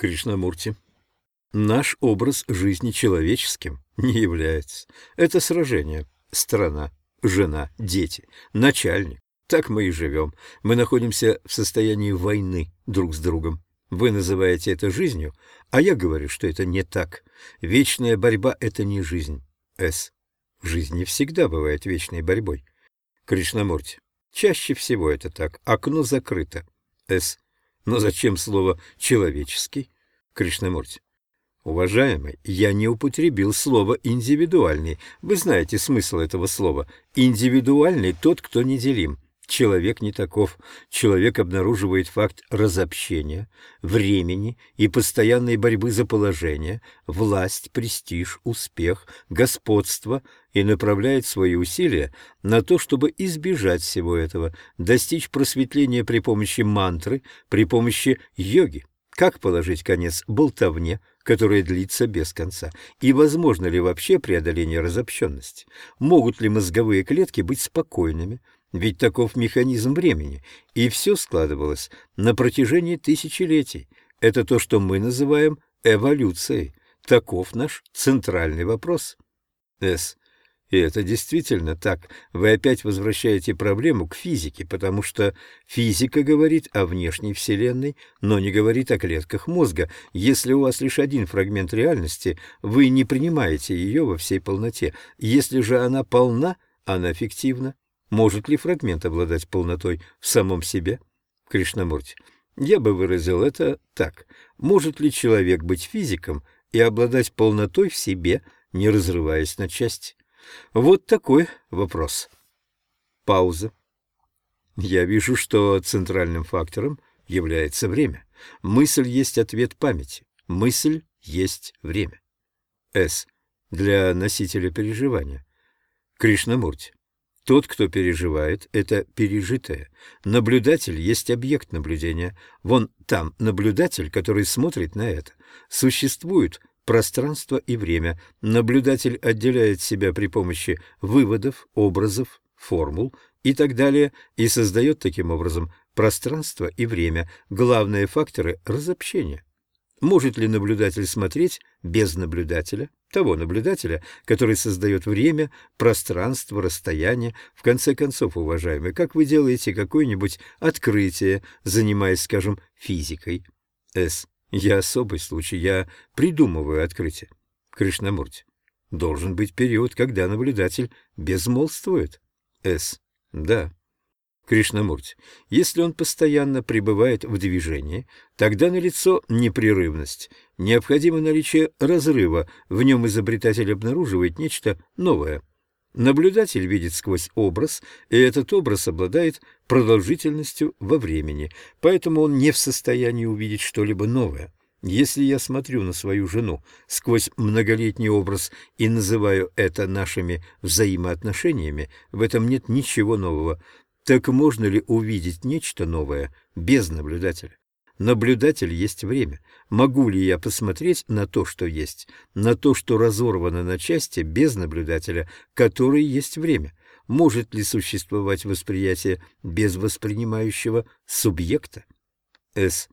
Кришнамурти. Наш образ жизни человеческим не является. Это сражение. Страна, жена, дети, начальник. Так мы и живем. Мы находимся в состоянии войны друг с другом. Вы называете это жизнью, а я говорю, что это не так. Вечная борьба — это не жизнь. С. Жизнь не всегда бывает вечной борьбой. Кришнамурти. Чаще всего это так. Окно закрыто. С. Но зачем слово «человеческий»? Кришнамурти. Уважаемый, я не употребил слово «индивидуальный». Вы знаете смысл этого слова. Индивидуальный – тот, кто неделим. Человек не таков. Человек обнаруживает факт разобщения, времени и постоянной борьбы за положение, власть, престиж, успех, господство и направляет свои усилия на то, чтобы избежать всего этого, достичь просветления при помощи мантры, при помощи йоги. Как положить конец болтовне, которая длится без конца? И возможно ли вообще преодоление разобщенности? Могут ли мозговые клетки быть спокойными? Ведь таков механизм времени, и все складывалось на протяжении тысячелетий. Это то, что мы называем эволюцией. Таков наш центральный вопрос. С. И это действительно так. Вы опять возвращаете проблему к физике, потому что физика говорит о внешней Вселенной, но не говорит о клетках мозга. Если у вас лишь один фрагмент реальности, вы не принимаете ее во всей полноте. Если же она полна, она фиктивна. Может ли фрагмент обладать полнотой в самом себе? Кришнамурти. Я бы выразил это так. Может ли человек быть физиком и обладать полнотой в себе, не разрываясь на части? Вот такой вопрос. Пауза. Я вижу, что центральным фактором является время. Мысль есть ответ памяти. Мысль есть время. С. Для носителя переживания. Кришнамурти. Тот, кто переживает, это пережитое. Наблюдатель есть объект наблюдения. Вон там наблюдатель, который смотрит на это. Существует пространство и время. Наблюдатель отделяет себя при помощи выводов, образов, формул и так далее и создает таким образом пространство и время, главные факторы разобщения. Может ли наблюдатель смотреть без наблюдателя, того наблюдателя, который создает время, пространство, расстояние? В конце концов, уважаемый, как вы делаете какое-нибудь открытие, занимаясь, скажем, физикой? С. Я особый случай, я придумываю открытие. Кришнамурти. Должен быть период, когда наблюдатель безмолвствует. С. Да. Кришнамурти, если он постоянно пребывает в движении, тогда налицо непрерывность. Необходимо наличие разрыва, в нем изобретатель обнаруживает нечто новое. Наблюдатель видит сквозь образ, и этот образ обладает продолжительностью во времени, поэтому он не в состоянии увидеть что-либо новое. Если я смотрю на свою жену сквозь многолетний образ и называю это нашими взаимоотношениями, в этом нет ничего нового. Так можно ли увидеть нечто новое без наблюдателя? Наблюдатель есть время. Могу ли я посмотреть на то, что есть, на то, что разорвано на части без наблюдателя, который есть время? Может ли существовать восприятие без воспринимающего субъекта? С.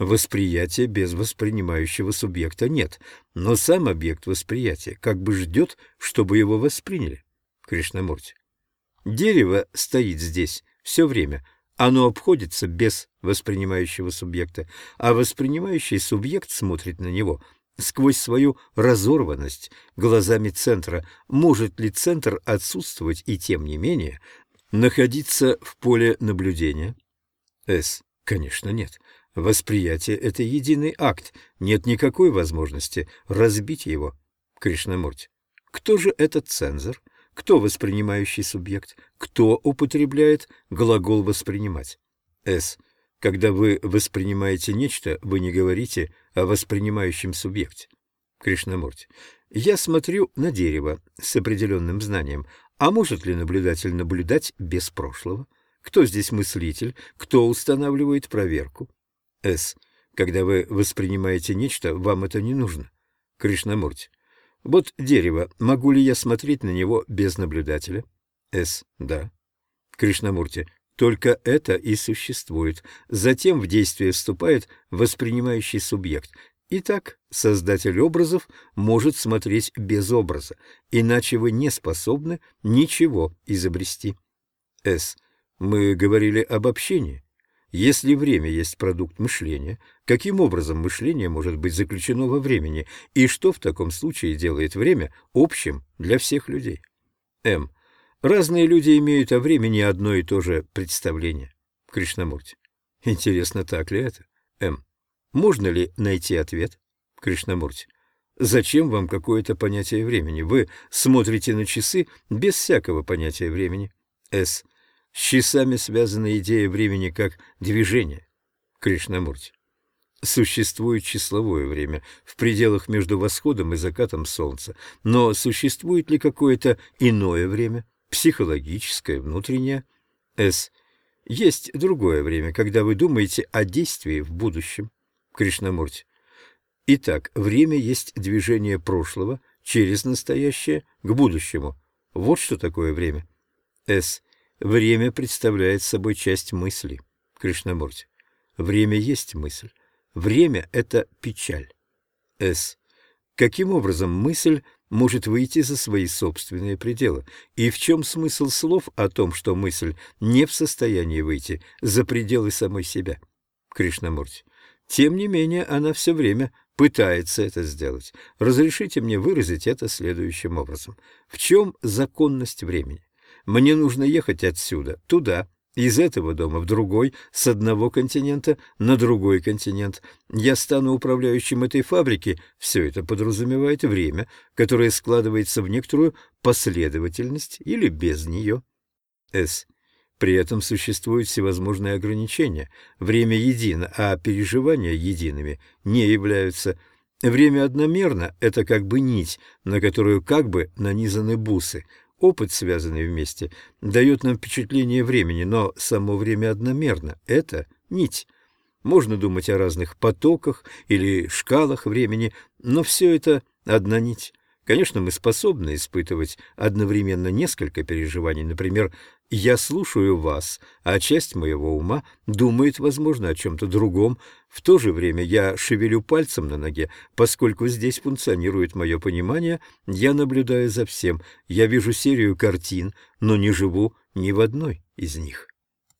Восприятия без воспринимающего субъекта нет, но сам объект восприятия как бы ждет, чтобы его восприняли. Кришнамурти. Дерево стоит здесь все время. Оно обходится без воспринимающего субъекта, а воспринимающий субъект смотрит на него сквозь свою разорванность глазами центра. Может ли центр отсутствовать и, тем не менее, находиться в поле наблюдения? С. Конечно, нет. Восприятие — это единый акт. Нет никакой возможности разбить его. Кришнамурти. Кто же этот цензор? Кто воспринимающий субъект? Кто употребляет глагол «воспринимать»? С. Когда вы воспринимаете нечто, вы не говорите о воспринимающем субъекте. Кришнамурти. Я смотрю на дерево с определенным знанием. А может ли наблюдатель наблюдать без прошлого? Кто здесь мыслитель? Кто устанавливает проверку? С. Когда вы воспринимаете нечто, вам это не нужно. Кришнамурти. Вот дерево. Могу ли я смотреть на него без наблюдателя? С. Да. Кришнамурти. Только это и существует. Затем в действие вступает воспринимающий субъект. Итак, создатель образов может смотреть без образа, иначе вы не способны ничего изобрести. С. Мы говорили об общении. Если время есть продукт мышления, каким образом мышление может быть заключено во времени, и что в таком случае делает время общим для всех людей? М. Разные люди имеют о времени одно и то же представление. Кришнамурти. Интересно, так ли это? М. Можно ли найти ответ? Кришнамурти. Зачем вам какое-то понятие времени? Вы смотрите на часы без всякого понятия времени. С. С часами связана идея времени как движение. Кришнамурти. Существует числовое время в пределах между восходом и закатом солнца, но существует ли какое-то иное время, психологическое, внутреннее? С. Есть другое время, когда вы думаете о действии в будущем. Кришнамурти. Итак, время есть движение прошлого через настоящее к будущему. Вот что такое время. С. Время представляет собой часть мысли. Кришнамурти. Время есть мысль. Время — это печаль. С. Каким образом мысль может выйти за свои собственные пределы? И в чем смысл слов о том, что мысль не в состоянии выйти за пределы самой себя? Кришнамурти. Тем не менее, она все время пытается это сделать. Разрешите мне выразить это следующим образом. В чем законность времени? Мне нужно ехать отсюда, туда, из этого дома в другой, с одного континента на другой континент. Я стану управляющим этой фабрики. Все это подразумевает время, которое складывается в некоторую последовательность или без нее. С. При этом существуют всевозможные ограничения. Время едино, а переживания едиными не являются. Время одномерно — это как бы нить, на которую как бы нанизаны бусы — Опыт, связанный вместе, дает нам впечатление времени, но само время одномерно. Это нить. Можно думать о разных потоках или шкалах времени, но все это одна нить. Конечно, мы способны испытывать одновременно несколько переживаний. Например, я слушаю вас, а часть моего ума думает, возможно, о чем-то другом. В то же время я шевелю пальцем на ноге, поскольку здесь функционирует мое понимание, я наблюдаю за всем. Я вижу серию картин, но не живу ни в одной из них.